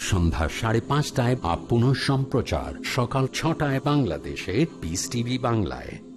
সন্ধ্যা সাড়ে পাঁচটায় বা পুনঃ সম্প্রচার সকাল ছটায় বাংলাদেশে পিস টিভি বাংলায়।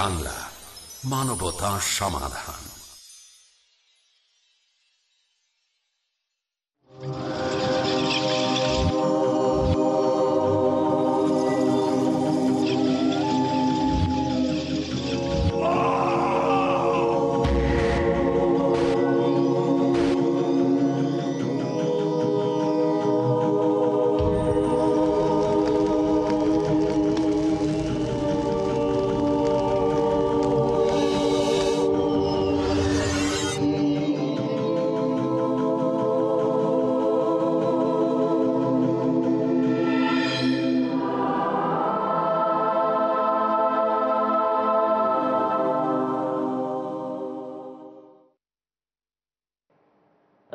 বাংলা মানবতা সমাধান।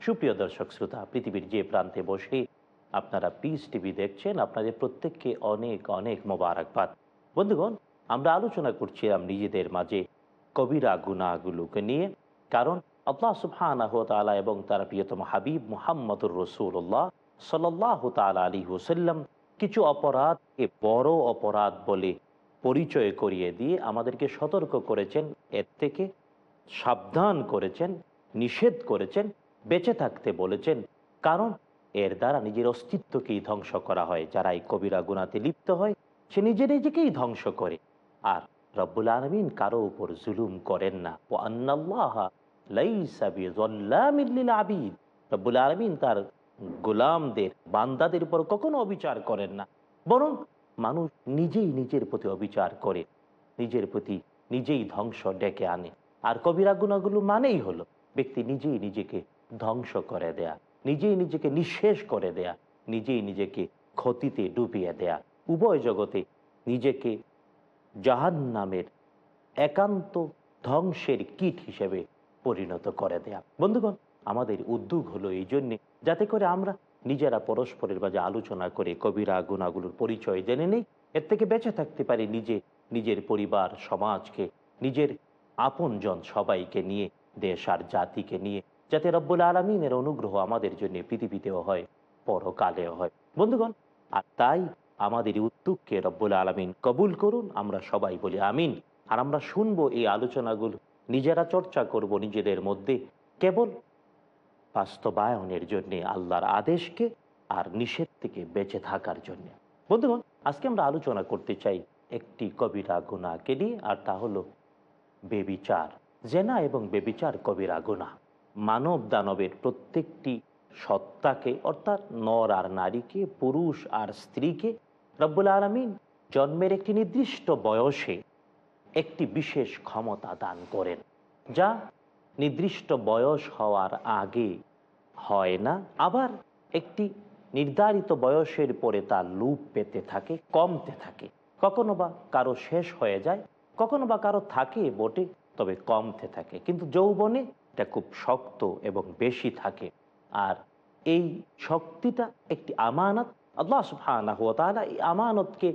সুপ্রিয় দর্শক শ্রোতা, পৃথিবীর যে প্রান্তে বসে আপনারা পিস টিভি দেখছেন, আপনাদের প্রত্যেককে অনেক অনেক মোবারকবাদ। বন্ধুগণ, আমরা আলোচনা করছিলাম নিজেদের মাঝে কবিরা গুনাগুলোকে নিয়ে, কারণ আল্লাহ সুবহানাহ তালা এবং তার প্রিয়তম হাবিব মুহাম্মদুর রসুল্লাহ সাল্লাহ তালা আলী হুসাল্লাম কিছু অপরাধকে বড় অপরাধ বলে পরিচয় করিয়ে দিয়ে আমাদেরকে সতর্ক করেছেন, এর থেকে সাবধান করেছেন, নিষেধ করেছেন বেঁচে থাকতে বলেছেন, কারণ এর দ্বারা নিজের অস্তিত্বকেই ধ্বংস করা হয়। যারা এই কবিরা গুণাতে লিপ্ত হয়, সে নিজে নিজেকেই ধ্বংস করে। আর রব্বুল আলমিন কারও উপর জুলুম করেন না। ও রব্বুল আলমিন তার গোলামদের, বান্দাদের উপর কখনো অবিচার করেন না। বরং মানুষ নিজেই নিজের প্রতি অবিচার করে, নিজের প্রতি নিজেই ধ্বংস ডেকে আনে। আর কবিরা গুণাগুলো মানেই হলো, ব্যক্তি নিজেই নিজেকে ধ্বংস করে দেয়া, নিজেই নিজেকে নিঃশেষ করে দেয়া, নিজেই নিজেকে ক্ষতিতে ডুবিয়ে দেয়া। উভয় জগতে নিজেকে জাহান নামের একান্ত ধ্বংসের কীট হিসেবে পরিণত করে দেয়া। বন্ধুগণ, আমাদের উদ্যোগ হলো এই জন্যে যাতে করে আমরা নিজেরা পরস্পরের মাঝে আলোচনা করে কবিরা গুণাগুলোর পরিচয় জেনে নেই, এর থেকে বেঁচে থাকতে পারি নিজে, নিজের পরিবার, সমাজকে, নিজের আপনজন সবাইকে নিয়ে, দেশ আর জাতিকে নিয়ে যাতে রব্বুল আলমিনের অনুগ্রহ আমাদের জন্য পৃথিবীতেও হয়, পরকালেও হয়। বন্ধুগণ, আর তাই আমাদের উদ্যোগকে রব্বুল আলমিন কবুল করুন, আমরা সবাই বলি আমিন। আর আমরা শুনব এই আলোচনাগুলো, নিজেরা চর্চা করব নিজেদের মধ্যে কেবল বাস্তবায়নের জন্যে, আল্লাহর আদেশকে আর নিষেধ থেকে বেঁচে থাকার জন্য। বন্ধুগণ, আজকে আমরা আলোচনা করতে চাই একটি কবিরা গুণাকে নিয়ে, আর তা হলো বেবিচার, জেনা এবং বেবিচার কবিরা গুণা মানব দানবের প্রত্যেকটি সত্তাকে, অর্থাৎ নর আর নারীকে, পুরুষ আর স্ত্রীকে রব্বুল আলমিন জন্মের একটি নির্দিষ্ট বয়সে একটি বিশেষ ক্ষমতা দান করেন, যা নির্দিষ্ট বয়স হওয়ার আগে হয় না। আবার একটি নির্ধারিত বয়সের পরে তা লুপ পেতে থাকে, কমতে থাকে। কখনো বা কারও শেষ হয়ে যায়, কখনো বা কারও থাকে বটে, তবে কমতে থাকে। কিন্তু যৌবনে এটা খুব শক্ত এবং বেশি থাকে। আর এই শক্তিটা একটি আমানত। আল্লাহ তাআলা এই আমানতকে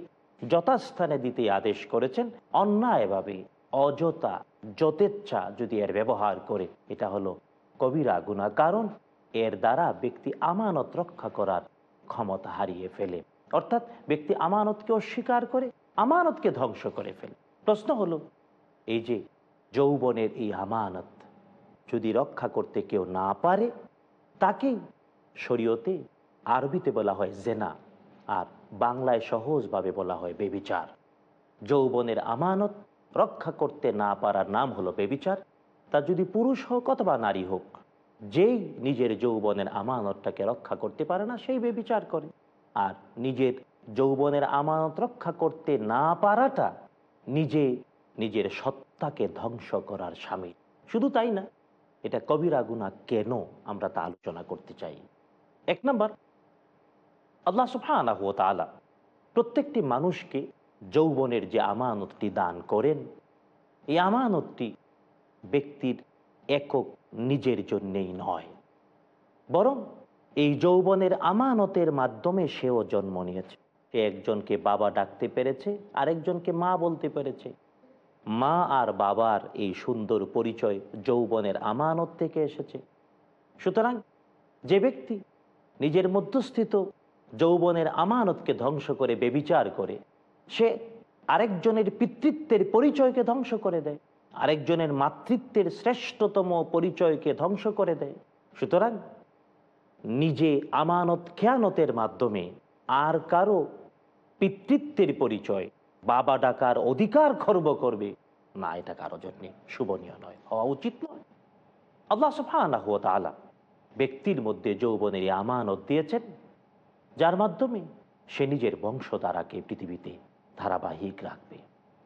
যথাস্থানে দিতে আদেশ করেছেন। অন্যায়ভাবে অযথা যথেচ্ছা যদি এর ব্যবহার করে, এটা হলো কবিরা গুণা কারণ এর দ্বারা ব্যক্তি আমানত রক্ষা করার ক্ষমতা হারিয়ে ফেলে। অর্থাৎ ব্যক্তি আমানতকে অস্বীকার করে, আমানতকে ধ্বংস করে ফেলে। প্রশ্ন হলো, এই যে যৌবনের এই আমানত যদি রক্ষা করতে কেউ না পারে তাকেই শরীয়তে আরবিতে বলা হয় জেনা, আর বাংলায় সহজভাবে বলা হয় বেবিচার। যৌবনের আমানত রক্ষা করতে না পারার নাম হলো বেবিচার। তা যদি পুরুষ হোক অথবা নারী হোক, যেই নিজের যৌবনের আমানতটাকে রক্ষা করতে পারে না, সেই বেবিচার করে। আর নিজের যৌবনের আমানত রক্ষা করতে না পারাটা নিজে নিজের সত্তাকে ধ্বংস করার স্বামী শুধু তাই না এটা কবিরা গুণা কেন আমরা তা আলোচনা করতে চাই? এক নম্বর, আল্লাহ সুফানা হুয়া তালা প্রত্যেকটি মানুষকে যৌবনের যে আমানতটি দান করেন, এই আমানতটি ব্যক্তির একক নিজের জন্যেই নয়। বরং এই যৌবনের আমানতের মাধ্যমে সেও জন্ম নিয়েছে। সে একজনকে বাবা ডাকতে পেরেছে, আরেকজনকে মা বলতে পেরেছে। মা আর বাবার এই সুন্দর পরিচয় যৌবনের আমানত থেকে এসেছে। সুতরাং যে ব্যক্তি নিজের মধ্যস্থিত যৌবনের আমানতকে ধ্বংস করে, বেবিচার করে, সে আরেকজনের পিতৃত্বের পরিচয়কে ধ্বংস করে দেয়, আরেকজনের মাতৃত্বের শ্রেষ্ঠতম পরিচয়কে ধ্বংস করে দেয়। সুতরাং নিজে আমানত খেয়ানতের মাধ্যমে আর কারও পিতৃত্বের পরিচয় বাবা ডাকার অধিকার খর্ব করবে। না, এটা কারও জন্য শুভনীয় নয়, হওয়া উচিত নয়। আল্লাহ সুফানাহ তালা ব্যক্তির মধ্যে যৌবনের আমানত দিয়েছেন, যার মাধ্যমে সে নিজের বংশধারাকে পৃথিবীতে ধারাবাহিক রাখবে,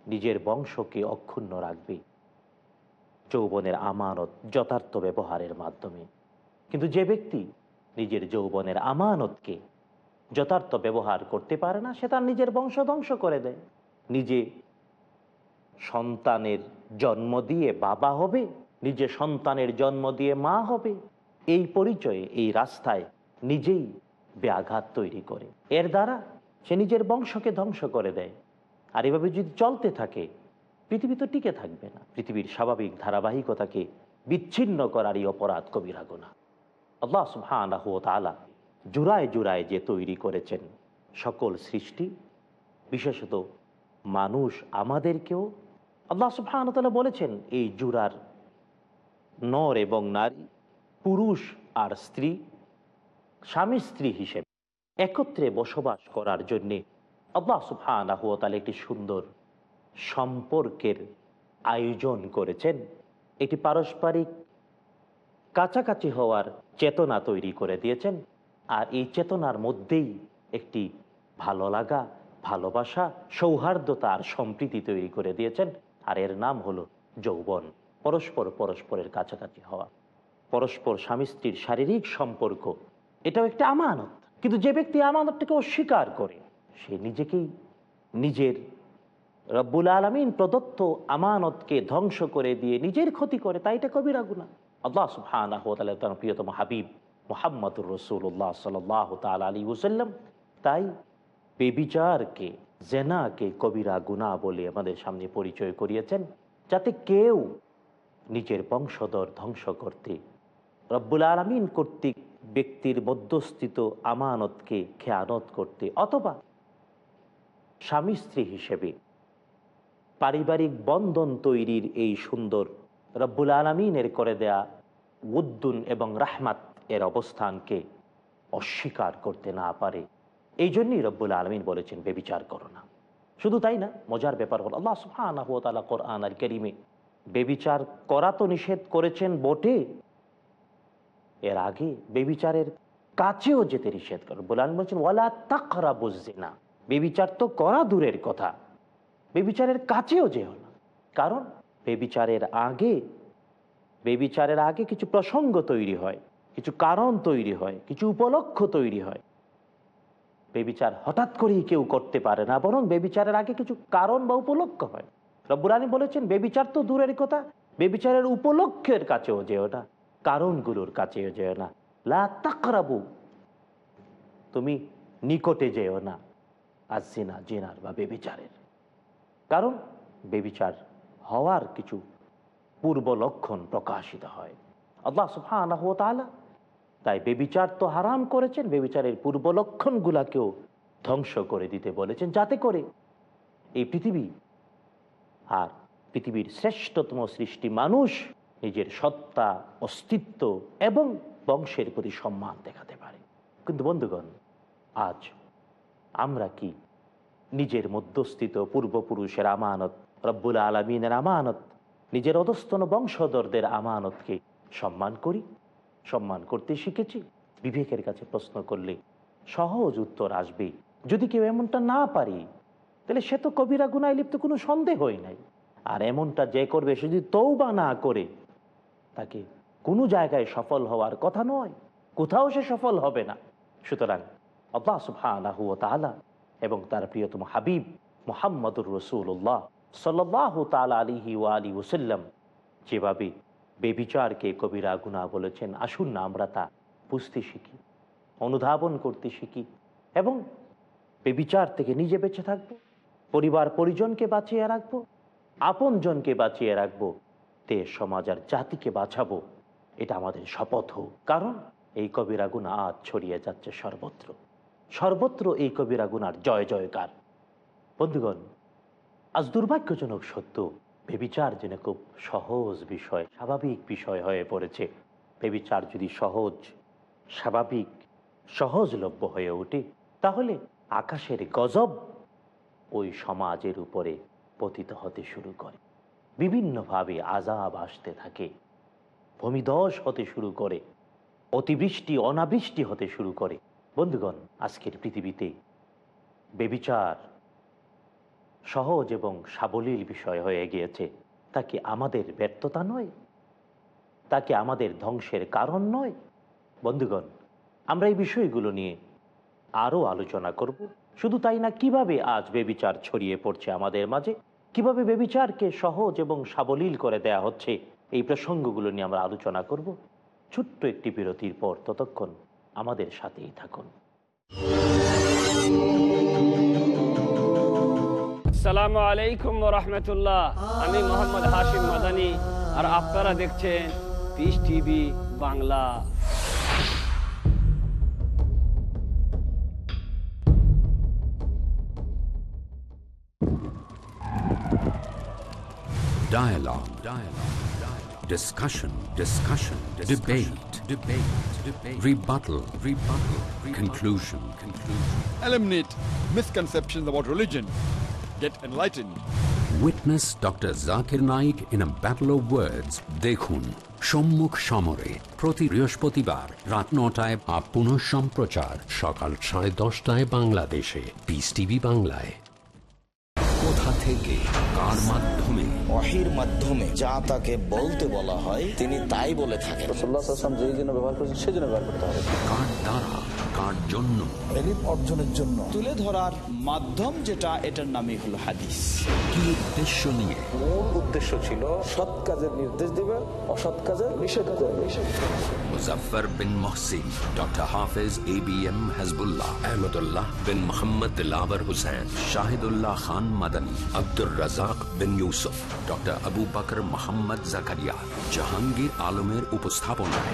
নিজের বংশকে অক্ষুণ্ণ রাখবে। যৌবনের আমানত যথার্থ ব্যবহারের মাধ্যমে। কিন্তু যে ব্যক্তি নিজের যৌবনের আমানতকে যথার্থ ব্যবহার করতে পারে না, সে তার নিজের বংশ ধ্বংস করে দেয়। নিজে সন্তানের জন্ম দিয়ে বাবা হবে, নিজে সন্তানের জন্ম দিয়ে মা হবে। এই পরিচয়ে, এই রাস্তায় নিজেই ব্যাঘাত তৈরি করে। এর দ্বারা সে নিজের বংশকে ধ্বংস করে দেয়। আর এভাবে যদি চলতে থাকে, পৃথিবী তো টিকে থাকবে না। পৃথিবীর স্বাভাবিক ধারাবাহিকতাকে বিচ্ছিন্ন করারই অপরাধ কবিরা গোনা আল্লাহ সুবহানাহ ওয়া তাআলা জুড়ায় জুড়ায় যে তৈরি করেছেন সকল সৃষ্টি, বিশেষত মানুষ আমাদেরকেও আল্লাহ তাআলা বলেছেন, এই জুড়ার নর এবং নারী, পুরুষ আর স্ত্রী, স্বামী স্ত্রী হিসেবে একত্রে বসবাস করার জন্যে আল্লাহ ওয়া তাআলা একটি সুন্দর সম্পর্কের আয়োজন করেছেন। এটি পারস্পরিক কাছাকাছি হওয়ার চেতনা তৈরি করে দিয়েছেন। আর এই চেতনার মধ্যেই একটি ভালো লাগা ভালোবাসা, সৌহার্দ্যতা আর সম্প্রীতি তৈরি করে দিয়েছেন, আর এর নাম হলো যৌবন, পরস্পর পরস্পরের কাছাকাছি হওয়া। পরস্পর স্বামী স্ত্রীর শারীরিক সম্পর্ক, এটাও একটা আমানত। কিন্তু যে ব্যক্তি আমানতটাকে অস্বীকার করে, সে নিজেকেই নিজের রব্বুল আলমিন প্রদত্ত আমানতকে ধ্বংস করে দিয়ে নিজের ক্ষতি করে, তাই এটা কবিরা গুণা আল্লাহ তার প্রিয়তম হাবিব মোহাম্মদুর রসুল্লাহ সাল্লাহ তাল আলী ওসাল্লাম তাই বেবিচারকে জেনাকে কবিরা গুণা বলে আমাদের সামনে পরিচয় করিয়েছেন, যাতে কেউ নিজের বংশধর ধ্বংস করতে, রব্বুল আলমিন কর্তৃক ব্যক্তির মধ্যস্থিত আমানতকে খেয়ানত করতে অথবা স্বামী স্ত্রী হিসেবে পারিবারিক বন্ধন তৈরির এই সুন্দর রব্বুল আলমিনের করে দেয়া উদ্দুন এবং রাহমাত এর অবস্থানকে অস্বীকার করতে না পারে। এই জন্যই রব্বুল আলমিন বলেছেন, বেবিচার করো না। শুধু তাই না, মজার ব্যাপার হল, আল্লাহ তালা কোরআন আর করিমে বেবিচার করা তো নিষেধ করেছেন বটে। এর আগে বেবিচারের কাছেও যেতে নিষেধ করে। বলে আলম বলছেন, ওয়ালা তাকরা বুঝছে না বেবিচার তো করা দূরের কথা। বেবিচারের কাছেও যেও না। কারণ বেবিচারের আগে বেবিচারের আগে কিছু প্রসঙ্গ তৈরি হয়, কিছু কারণ তৈরি হয়, কিছু উপলক্ষ তৈরি হয়। বেবিচার হঠাৎ করেই কেউ করতে পারে না, বরং বেবিচারের আগে কিছু কারণ বা উপলক্ষ হয়। রব্বুর আলী বলেছেন, বেবিচার তো দূরের কথা, বেবিচারের উপলক্ষের কাছেও যেও না, কারণগুলোর কাছেও যেও না। লা তুমি নিকটে যেও না আর জিনা, জিনার বা বেবিচারের। কারণ বেবিচার হওয়ার কিছু পূর্ব লক্ষণ প্রকাশিত হয়। আল্লাহ সুবহানাহু ওয়া তাআলা তাই বেবিচার তো হারাম করেছেন, বেবিচারের পূর্ব লক্ষণগুলাকেও ধ্বংস করে দিতে বলেছেন, যাতে করে এই পৃথিবী আর পৃথিবীর শ্রেষ্ঠতম সৃষ্টি মানুষ নিজের সত্তা, অস্তিত্ব এবং বংশের প্রতি সম্মান দেখাতে পারে। কিন্তু বন্ধুগণ, আজ আমরা কি নিজের মধ্যস্থিত পূর্বপুরুষের আমানত, রব্বুল আলমিনের আমানত, নিজের অধস্তন বংশধরদের আমানতকে সম্মান করি? সম্মান করতে শিখেছি। বিবেকের কাছে প্রশ্ন করলে সহজ উত্তর আসবে। যদি কেউ এমনটা না পারি, তাহলে সে তো কবিরা গুনায় লিপ্ত, কোনো সন্দেহই নাই। আর এমনটা যে করবে, সে যদি তৌবা না করে, তাকে কোনো জায়গায় সফল হওয়ার কথা নয়, কোথাও সে সফল হবে না। সুতরাং আল্লাহ ওয়া তাআলা এবং তার প্রিয়তম হাবিব মোহাম্মদুর রসুল্লাহ সাল্লাহ তালা আলিহি ওয়া আলী ওসাল্লাম যেভাবে বেবিচারকে কবিরা গুণা বলেছেন, আসুন না, আমরা তা বুঝতে শিখি, অনুধাবন করতে শিখি এবং বেবিচার থেকে নিজে বেঁচে থাকব, পরিবার পরিজনকে বাঁচিয়ে রাখব, আপনজনকে বাঁচিয়ে রাখব, দেশ, সমাজ আর জাতিকে বাঁচাবো। এটা আমাদের শপথ হোক। কারণ এই কবিরা গুণা আজ ছড়িয়ে যাচ্ছে সর্বত্র। সর্বত্র এই কবিরা গুনার জয়, জয়কার। বন্ধুগণ, আজ দুর্ভাগ্যজনক সত্য বেবিচার যেন খুব সহজ বিষয়, স্বাভাবিক বিষয় হয়ে পড়েছে। বেবিচার যদি সহজ, স্বাভাবিক, সহজলভ্য হয়ে ওঠে, তাহলে আকাশের গজব ওই সমাজের উপরে পতিত হতে শুরু করে। বিভিন্নভাবে আজাব আসতে থাকে, ভূমিদশ হতে শুরু করে, অতিবৃষ্টি, অনাবৃষ্টি হতে শুরু করে। বন্ধুগণ, আজকের পৃথিবীতে বেবিচার সহজ এবং সাবলীল বিষয় হয়ে গিয়েছে। তাকে আমাদের ব্যর্থতা নয়? তাকে আমাদের ধ্বংসের কারণ নয়? বন্ধুগণ, আমরা এই বিষয়গুলো নিয়ে আরও আলোচনা করব। শুধু তাই না, কীভাবে আজ বেবিচার ছড়িয়ে পড়ছে আমাদের মাঝে? কীভাবে বেবিচারকে সহজ এবং সাবলীল করে দেয়া হচ্ছে? এই প্রসঙ্গগুলো নিয়ে আমরা আলোচনা করব। ছোট্ট একটি বিরতির পর ততক্ষণ আমাদের সাথেই থাকুন। আসসালামু আলাইকুম রহমতুল্লাহ আমি মোহাম্মদ হাশিম মাদানি আর আপনারা দেখছেন peace TV Bangla Dialogue. Dialogue. Dialogue. Discussion. Discussion. Debate. Debate. Debate. Rebuttal. Rebuttal. Conclusion. Conclusion. eliminate misconceptions about religion. Get enlightened. Witness Dr. Zakir Naik in a battle of words. দেখুন সম্মুখ সমরে প্রতি বৃহস্পতিবার রাত নটায় বা পুনঃ সম্প্রচার সকাল সাড়ে দশটায় বাংলাদেশে পিস টিভি বাংলায় কোথা থেকে কার মাধ্যমে ওয়াহির মাধ্যমে যা তাকে বলতে বলা হয় তিনি তাই বলে থাকেন। রসুল্লাহাম যেই জন্য ব্যবহার করেছেন সেই জন্য ব্যবহার করতে হবে। কার দ্বারা? কার জন্য। অর্জনের জন্য। তুলে ধরার মাধ্যম যেটা এটার নামই হলো হাদিস। কি উদ্দেশ্য নিয়ে? মূল উদ্দেশ্য ছিল সৎ কাজের নির্দেশ দিবে অসৎ কাজের নিষেধ করবে Muzaffar bin Mohsin doctor Hafez A B M Hazbullah Ahmadullah bin Mohammad Dilabar Hussain Shahidullah Khan Madani Abdur Razzak bin Yusuf doctor Abu Bakar Mohammad Zakaria Jahangir আলমের উপস্থাপনায়।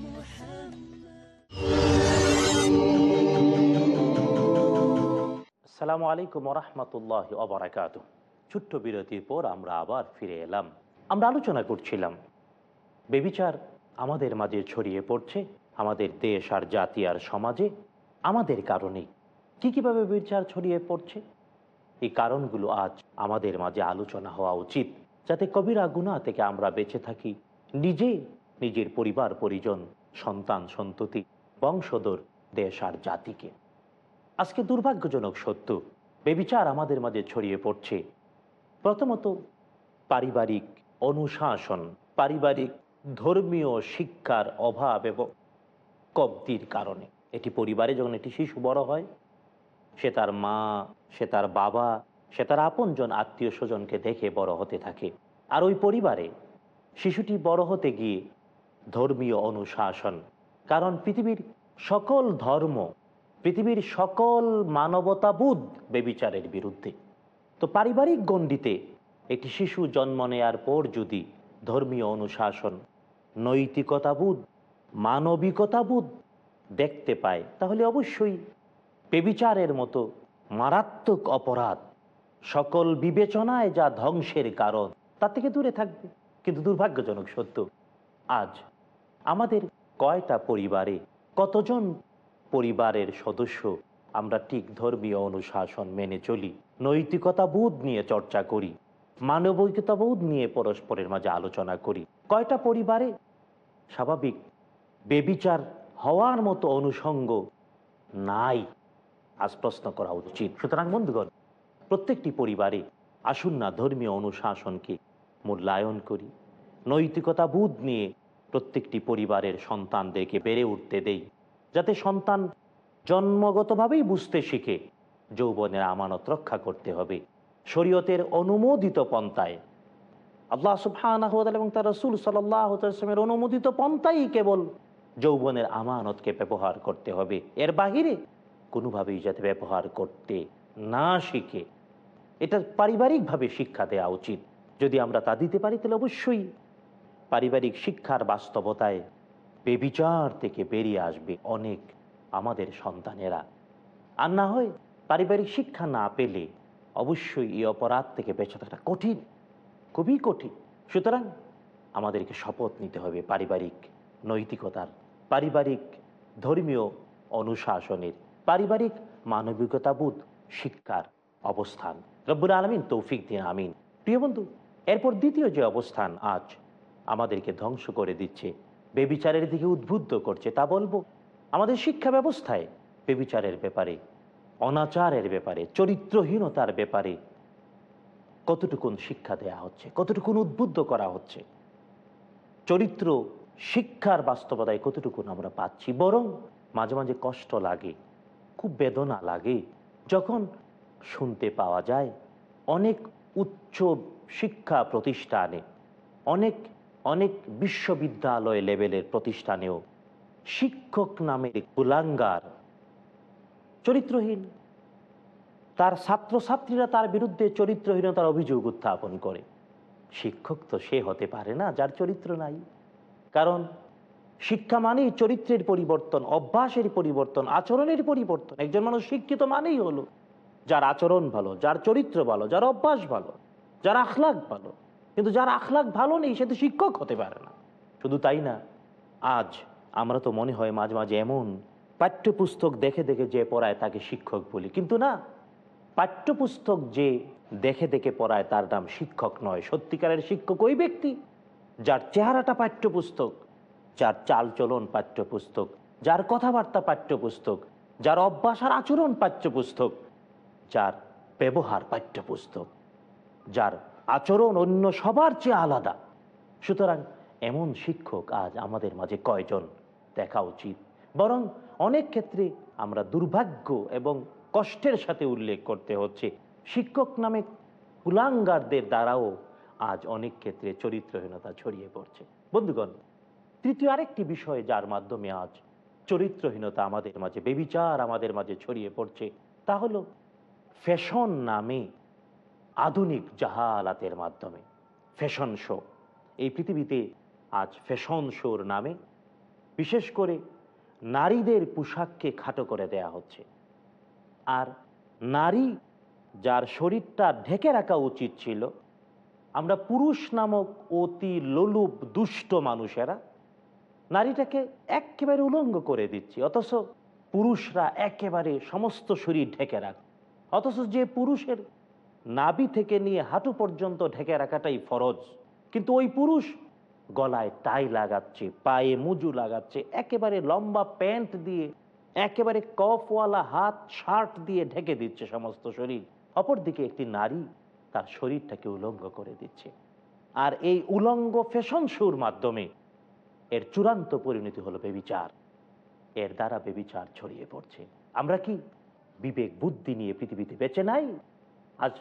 আসসালামু আলাইকুম রহমতুল্লাহ অবরাকাত ছোট্ট বিরতির পর আমরা আবার ফিরে এলাম। আমরা আলোচনা করছিলাম, বেবিচার আমাদের মাঝে ছড়িয়ে পড়ছে, আমাদের দেশ আর জাতি আর সমাজে আমাদের কারণে কি কীভাবে বেবিচার ছড়িয়ে পড়ছে? এই কারণগুলো আজ আমাদের মাঝে আলোচনা হওয়া উচিত, যাতে কবিরা গুণা থেকে আমরা বেঁচে থাকি, নিজে নিজের পরিবার, পরিজন, সন্তান, সন্ততি, বংশধর, দেশ আর জাতিকে। আজকে দুর্ভাগ্যজনক সত্য, বেবিচার আমাদের মাঝে ছড়িয়ে পড়ছে। প্রথমত, পারিবারিক অনুশাসন, পারিবারিক ধর্মীয় শিক্ষার অভাব এবং কব্দির কারণে। এটি পরিবারে যখন একটি শিশু বড় হয়, সে তার মা, সে তার বাবা, সে তার আপনজন আত্মীয় স্বজনকে দেখে বড় হতে থাকে। আর ওই পরিবারে শিশুটি বড় হতে গিয়ে ধর্মীয় অনুশাসন, কারণ পৃথিবীর সকল ধর্ম পৃথিবীর সকল মানবতাবোধ বেবিচারের বিরুদ্ধে। তো পারিবারিক গণ্ডিতে একটি শিশু জন্ম নেয়ার পর যদি ধর্মীয় অনুশাসন, নৈতিকতাবোধ, মানবিকতাবোধ দেখতে পায়, তাহলে অবশ্যই বেবিচারের মতো মারাত্মক অপরাধ সকল বিবেচনায় যা ধ্বংসের কারণ, তার থেকে দূরে থাকবে। কিন্তু দুর্ভাগ্যজনক সত্য, আজ আমাদের কয়টা পরিবারে কতজন পরিবারের সদস্য, আমরা ঠিক ধর্মীয় অনুশাসন মেনে চলি, নৈতিকতা বোধ নিয়ে চর্চা করি, মানবিকতা বোধ নিয়ে পরস্পরের মাঝে আলোচনা করি। কয়টা পরিবারে? স্বাভাবিক, বেবিচার হওয়ার মতো অনুষঙ্গ নাই, আজ প্রশ্ন করা উচিত। সুতরাং বন্ধুগণ, প্রত্যেকটি পরিবারে আসুন না ধর্মীয় অনুশাসনকে মূল্যায়ন করি, নৈতিকতা বোধ নিয়ে প্রত্যেকটি পরিবারের সন্তানদেরকে বেড়ে উঠতে দেই। যাতে সন্তান জন্মগতভাবেই বুঝতে শিখে, যৌবনের আমানত রক্ষা করতে হবে। শরীয়তের অনুমোদিত পন্থায়। আল্লাহ তাআলা এবং তার রসুল সাল্লামের অনুমোদিত পন্থাই কেবল যৌবনের আমানতকে ব্যবহার করতে হবে। এর বাহিরে কোনোভাবেই যাতে ব্যবহার করতে না শিখে, এটা পারিবারিকভাবে শিক্ষা দেওয়া উচিত। যদি আমরা তা দিতে পারি, তাহলে অবশ্যই পারিবারিক শিক্ষার বাস্তবতায় বেবিচার থেকে বেরিয়ে আসবে অনেক আমাদের সন্তানেরা। আর না হয় পারিবারিক শিক্ষা না পেলে অবশ্যই এই অপরাধ থেকে বেঁচে থাকাটা কঠিন, খুবই কঠিন। সুতরাং আমাদেরকে শপথ নিতে হবে পারিবারিক নৈতিকতার, পারিবারিক ধর্মীয় অনুশাসনের, পারিবারিক মানবিকতাবোধ শিক্ষার অবস্থান। রব্বুল আলমিন তৌফিক দিন, আমিন। প্রিয় বন্ধু, এরপর দ্বিতীয় যে অবস্থান আজ আমাদেরকে ধ্বংস করে দিচ্ছে বেবিচারের দিকে উদ্বুদ্ধ করছে, তা বলব। আমাদের শিক্ষা ব্যবস্থায় বেবিচারের ব্যাপারে, অনাচারের ব্যাপারে, চরিত্রহীনতার ব্যাপারে কতটুকুন শিক্ষা দেয়া হচ্ছে, কতটুকুন উদ্বুদ্ধ করা হচ্ছে? চরিত্র শিক্ষার বাস্তবতায় কতটুকুন আমরা পাচ্ছি? বরং মাঝে মাঝে কষ্ট লাগে, খুব বেদনা লাগে, যখন শুনতে পাওয়া যায় অনেক উচ্চ শিক্ষা প্রতিষ্ঠানে অনেক অনেক বিশ্ববিদ্যালয় লেভেলের প্রতিষ্ঠানেও শিক্ষক নামের কুলাঙ্গার চরিত্রহীন। তার ছাত্রছাত্রীরা তার বিরুদ্ধে চরিত্রহীনতার অভিযোগ উত্থাপন করে। শিক্ষক তো সে হতে পারে না, যার চরিত্র নাই। কারণ শিক্ষা মানেই চরিত্রের পরিবর্তন, অভ্যাসের পরিবর্তন, আচরণের পরিবর্তন। একজন মানুষ শিক্ষিত মানেই হলো, যার আচরণ ভালো, যার চরিত্র ভালো, যার অভ্যাস ভালো, যার আখলাক ভালো। কিন্তু যার আখলাক ভালো নেই, সে তো শিক্ষক হতে পারে না। শুধু তাই না, আজ আমরা তো মনে হয় মাঝে মাঝে এমন পাঠ্যপুস্তক দেখে দেখে যে পড়ায় তাকে শিক্ষক বলি। কিন্তু না, পাঠ্যপুস্তক যে দেখে দেখে পড়ায় তার নাম শিক্ষক নয়, সত্যিকারের শিক্ষক ওই ব্যক্তি যার চেহারাটা পাঠ্যপুস্তক, যার চালচলন পাঠ্যপুস্তক, যার কথাবার্তা পাঠ্যপুস্তক, যার অভ্যাস আর আচরণ পাঠ্যপুস্তক, যার ব্যবহার পাঠ্যপুস্তক, যার আচরণ অন্য সবার চেয়ে আলাদা। সুতরাং এমন শিক্ষক আজ আমাদের মাঝে কয়জন দেখা উচিত। বরং অনেক ক্ষেত্রে আমরা দুর্ভাগ্য এবং কষ্টের সাথে উল্লেখ করতে হচ্ছে। শিক্ষক নামে কুলাঙ্গারদের দ্বারাও আজ অনেক ক্ষেত্রে চরিত্রহীনতা ছড়িয়ে পড়ছে। বন্ধুগণ, তৃতীয় আরেকটি বিষয় যার মাধ্যমে আজ চরিত্রহীনতা আমাদের মাঝে, বেবিচার আমাদের মাঝে ছড়িয়ে পড়ছে তা হলো ফ্যাশন নামে আধুনিক জাহালাতের মাধ্যমে। Fashion show. এই পৃথিবীতে আজ ফ্যাশন শোর নামে বিশেষ করে নারীদের পোশাককে খাটো করে দেয়া হচ্ছে। আর নারী যার শরীরটা ঢেকে রাখা উচিত ছিল, আমরা পুরুষ নামক অতি লোলুপ, দুষ্ট মানুষেরা নারীটাকে একেবারে উলঙ্গ করে দিচ্ছি। অথচ পুরুষরা একেবারে সমস্ত শরীর ঢেকে রাখ অথচ যে পুরুষের নাভি থেকে নিয়ে হাঁটু পর্যন্ত ঢেকে রাখাটাই ফরজ। কিন্তু ওই পুরুষ গলায় টাই লাগাচ্ছে, পায়ে মুজু লাগাচ্ছে, একেবারে লম্বা প্যান্ট দিয়ে, একেবারে কফওয়ালা হাত শার্ট দিয়ে ঢেকে দিচ্ছে সমস্ত শরীর। অপরদিকে একটি নারী তার শরীরটাকে উলঙ্গ করে দিচ্ছে। আর এই উলঙ্গ ফ্যাশন শোর মাধ্যমে এর চূড়ান্ত পরিণতি হলো বেবিচার। এর দ্বারা বেবিচার ছড়িয়ে পড়ছে। আমরা কি বিবেক বুদ্ধি নিয়ে পৃথিবীতে বেঁচে নাই? আজ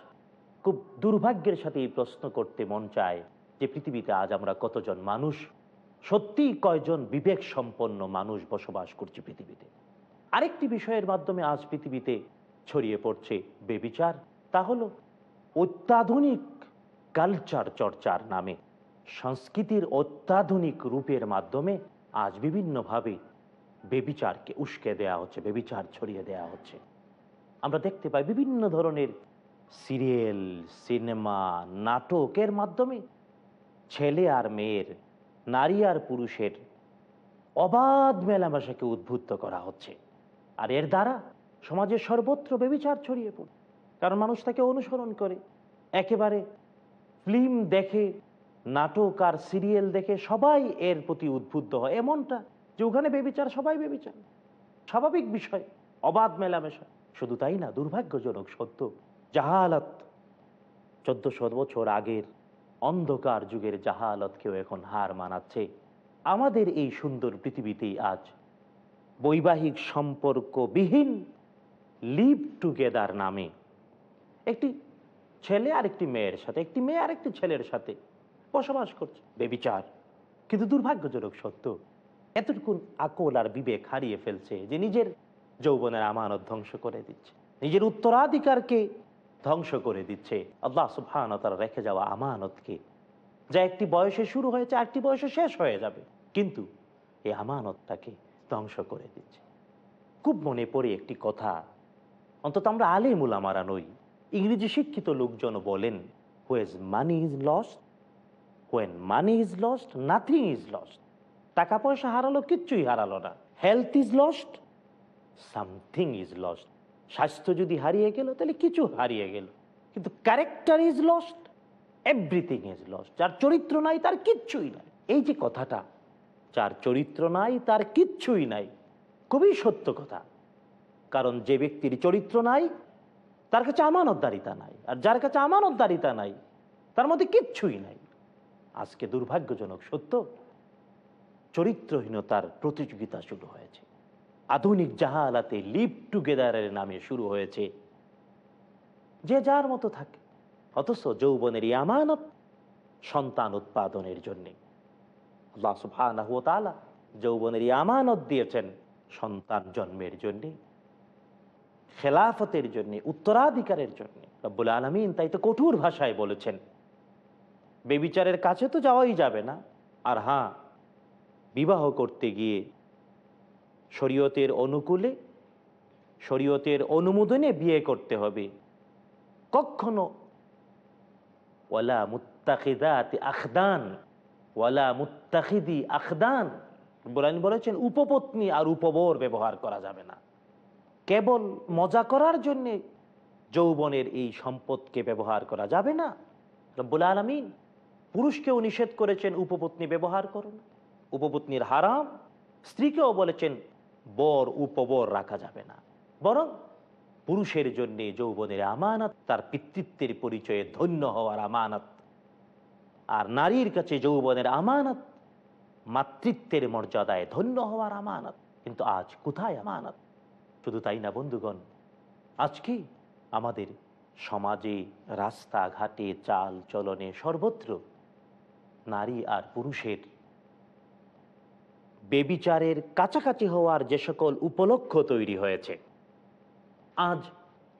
খুব দুর্ভাগ্যের সাথে এই প্রশ্ন করতে মন চায় যে পৃথিবীতে আজ আমরা কতজন মানুষ? সত্যি কয়জন বিবেক সম্পন্ন মানুষ বসবাস করছে পৃথিবীতে? আরেকটি বিষয়ের মাধ্যমে আজ পৃথিবীতে ছড়িয়ে পড়ছে বেবিচার, তা হলো অত্যাধুনিক কালচার চর্চার নামে, সংস্কৃতির অত্যাধুনিক রূপের মাধ্যমে আজ বিভিন্নভাবে বেবিচারকে উস্কে দেয়া হচ্ছে, বেবিচার ছড়িয়ে দেয়া হচ্ছে। আমরা দেখতে পাই বিভিন্ন ধরনের সিরিয়াল, সিনেমা, নাটকের মাধ্যমে ছেলে আর মেয়ের, নারী আর পুরুষের অবাধ মেলামেশাকে উদ্বুদ্ধ করা হচ্ছে। আর এর দ্বারা সমাজের সর্বত্র বেবিচার ছড়িয়ে পড়ে। কারণ মানুষ তাকে অনুসরণ করে। একেবারে ফিল্ম দেখে, নাটক আর সিরিয়াল দেখে সবাই এর প্রতি উদ্বুদ্ধ হয়। এমনটা যে ওখানে বেবিচার, সবাই বেবিচার। স্বাভাবিক বিষয়, অবাধ মেলামেশা। শুধু তাই না, দুর্ভাগ্যজনক সত্য। জাহালাত, চোদ্দশো বছর আগের অন্ধকার যুগের জাহালতকেও এখন হার মানাচ্ছে। আমাদের এই সুন্দর পৃথিবীতেই আজ বৈবাহিক সম্পর্কবিহীন লিভ টুগেদার নামে একটি ছেলে আর একটি মেয়ের সাথে, একটি মেয়ে আর একটি ছেলের সাথে বসবাস করছে। বেবিচার, কিন্তু দুর্ভাগ্যজনক সত্য, এতটুকুন আকল আর বিবেক হারিয়ে ফেলছে যে নিজের যৌবনের আমানত ধ্বংস করে দিচ্ছে। নিজের উত্তরাধিকারকে ধ্বংস করে দিচ্ছে। আল্লাহ সুবহান তারা রেখে যাওয়া আমানতকে। যা একটি বয়সে শুরু হয়েছে একটি বয়সে শেষ হয়ে যাবে। কিন্তু এই আমানতটাকে ধ্বংস করে দিচ্ছে। খুব মনে পড়ে একটি কথা। অন্তত আমরা আলে মুলামারা নই। ইংরেজি শিক্ষিত লোকজন বলেন when money is lost when money is lost nothing is lost টাকা পয়সা হারালো, কিচ্ছুই হারালো না। Health is lost something is lost স্বাস্থ্য যদি হারিয়ে গেল, তাহলে কিছু হারিয়ে গেল। কিন্তু character is lost everything is lost যার চরিত্র নাই, তার কিচ্ছুই নাই। এই যে কথাটা, যার চরিত্র নাই, তার কিচ্ছুই নাই। খুবই সত্য কথা। কারণ যে ব্যক্তির চরিত্র নাই, তার কাছে আমানতদারিতা নাই। আর যার কাছে আমানতদারিতা নাই, তার মধ্যে কিচ্ছুই নাই। আজকে দুর্ভাগ্যজনক সত্য, চরিত্রহীনতার প্রতিযোগিতা শুরু হয়েছে। আধুনিক জাহালাতে লিভ টুগেদারের নামে শুরু হয়েছে। যে যার মতো থাকে, অথচ যৌবনের এই আমানত সন্তান উৎপাদনের জন্যে। আল্লাহ যৌবনের আমানত দিয়েছেন সন্তান জন্মের জন্যে, খেলাফতের জন্য, উত্তরাধিকারের জন্য। রব্বুল আলমিন তাই তো কঠোর ভাষায় বলেছেন, বেবিচারের কাছে তো যাওয়াই যাবে না। আর হ্যাঁ বিবাহ করতে গিয়ে শরীয়তের অনুকূলে, শরীয়তের অনুমোদনে বিয়ে করতে হবে। কখনো, ওয়ালা মুত্তাখিদাত আখদান, ওয়ালা মুত্তাখিদি আখদান বলেন বলেছেন, উপপত্নী আর উপবর ব্যবহার করা যাবে না। কেবল মজা করার জন্যে যৌবনের এই সম্পদকে ব্যবহার করা যাবে না। রব্বুল আলমিন পুরুষকেও নিষেধ করেছেন, উপপত্নী ব্যবহার করুন। উপপত্নীর হারাম, স্ত্রীকেও বলেছেন বর, উপবর রাখা যাবে না। বরং পুরুষের জন্যে যৌবনের আমানত, তার পিতৃত্বের পরিচয়ে ধন্য হওয়ার আমানত। আর নারীর কাছে যৌবনের আমানত, মাতৃত্বের মর্যাদায় ধন্য হওয়ার আমানত। কিন্তু আজ কোথায় আমানত? শুধু তাই না, বন্ধুগণ? আজকে আমাদের সমাজে রাস্তাঘাটে চাল চলনে সর্বত্র নারী আর পুরুষের বেবিচারের কাছাকাছি হওয়ার যে সকল উপলক্ষ তৈরি হয়েছে। আজ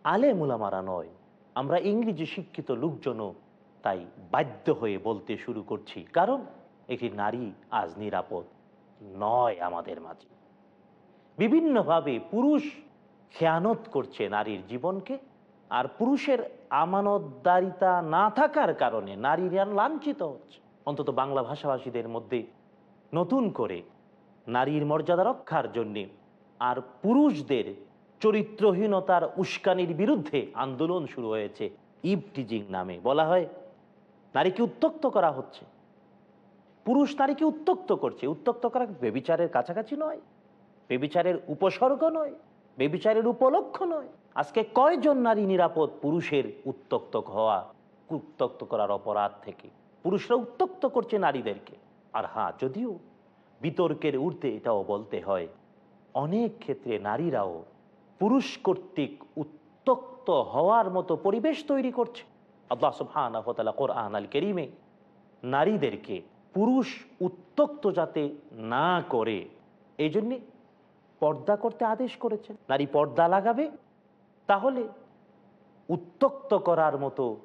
আলে মুলামারা নয়, আমরা ইংরেজি শিক্ষিত লোকজনও তাই বাধ্য হয়ে বলতে শুরু করছি, কারণ একটি নারী আজ নিরাপদ নয় আমাদের মাঝে। বিভিন্নভাবে পুরুষ খেয়ানত করছে নারীর জীবনকে, আর পুরুষের আমানতদারিতা না থাকার কারণে নারীরা লাঞ্ছিত হচ্ছে। অন্তত বাংলা ভাষাভাষীদের মধ্যে নতুন করে নারীর মর্যাদা রক্ষার জন্যে। আর পুরুষদের চরিত্রহীনতার উস্কানির বিরুদ্ধে আন্দোলন শুরু হয়েছে। ইভ টিজিং নামে বলা হয়। নারীকে উত্তক্ত করা হচ্ছে। পুরুষ নারীকে উত্তক্ত করছে। উত্তক্ত করা বেবিচারের কাছাকাছি নয়। বেবিচারের উপসর্গ নয়। বেবিচারের উপলক্ষ নয়। আজকে কয়জন নারী নিরাপদ পুরুষের উত্তক্ত হওয়া উত্তক্ত করার অপরাধ থেকে? পুরুষরা উত্তক্ত করছে নারীদেরকে। আর হ্যাঁ যদিও বিতর্কের ঊর্ধ্বে এটাও বলতে হয়। অনেক ক্ষেত্রে নারীরাও পুরুষ কর্তৃক উত্তক্ত হওয়ার মতো পরিবেশ তৈরি করছে। আল্লাহ তাআলা কোরআন আল কেরিমে নারীদেরকে পুরুষ উত্তক্ত যাতে না করে এই জন্যে পর্দা করতে আদেশ করেছেন। নারী পর্দা লাগাবে, তাহলে উত্তক্ত করার মতো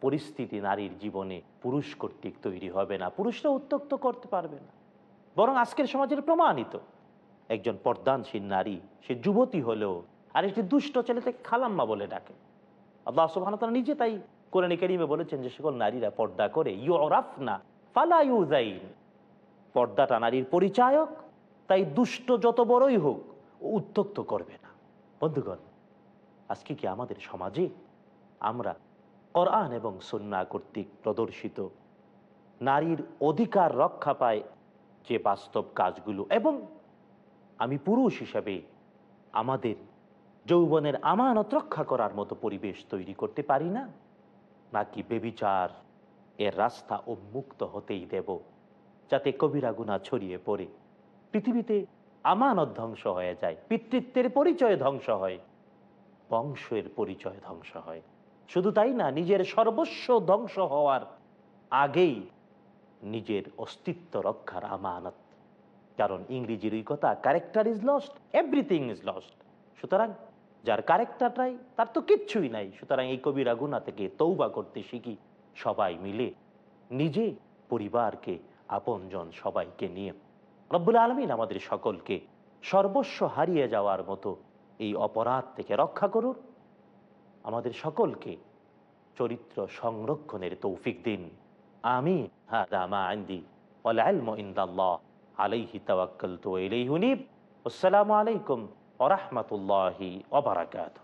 পরিস্থিতি নারীর জীবনে পুরুষ কর্তৃক তৈরি হবে না। পুরুষরা উত্তক্ত করতে পারবে না। বরং আজকের সমাজের প্রমাণিত। একজন পর্দানশীল নারী, সে যুবতী হলেও, আর একটি দুষ্ট ছেলে থেকে খালাম্মা বলে ডাকে। আল্লাহ তাআলা নিজে তাই কোরআনে কারিমে বলেছেন যে, সকল নারীরা পর্দা করে, ইউরাফনা ফালা ইউজাইন পর্দাটা নারীর পরিচায়ক, তাই দুষ্ট যত বড়ই হোক উত্তক্ত করবে না। বন্ধুগণ, আজকে কি আমাদের সমাজে আমরা কোরআন এবং সন্না কর্তৃক প্রদর্শিত নারীর অধিকার রক্ষা পায় যে বাস্তব কাজগুলো এবং আমি পুরুষ হিসাবে আমাদের যৌবনের আমানত রক্ষা করার মতো পরিবেশ তৈরি করতে পারি না? নাকি বেবিচার এর রাস্তা উন্মুক্ত হতেই দেব, যাতে কবিরা গুণা ছড়িয়ে পড়ে? পৃথিবীতে আমানত ধ্বংস হয়ে যায়, পিতৃত্বের পরিচয় ধ্বংস হয়, বংশের পরিচয় ধ্বংস হয়। শুধু তাই না, নিজের সর্বস্ব ধ্বংস হওয়ার আগেই নিজের অস্তিত্ব রক্ষার আমানত। কারণ ইংরেজির ওই কথা character is lost everything is lost সুতরাং যার ক্যারেক্টারটাই তার তো কিচ্ছুই নাই। সুতরাং এই কবিরা গুণা থেকে তৌবা করতে শিখি সবাই মিলে। নিজে পরিবারকে, আপনজন সবাইকে নিয়ে। রব্বুল আলমিন আমাদের সকলকে সর্বস্ব হারিয়ে যাওয়ার মতো এই অপরাধ থেকে রক্ষা করুন। আমাদের সকলকে চরিত্র সংরক্ষণের তৌফিক দিন। آمين. هذا ما عندي. والعلم عند الله. عليه توكلت وإليه نيب والسلام عليكم ورحمة الله وبركاته.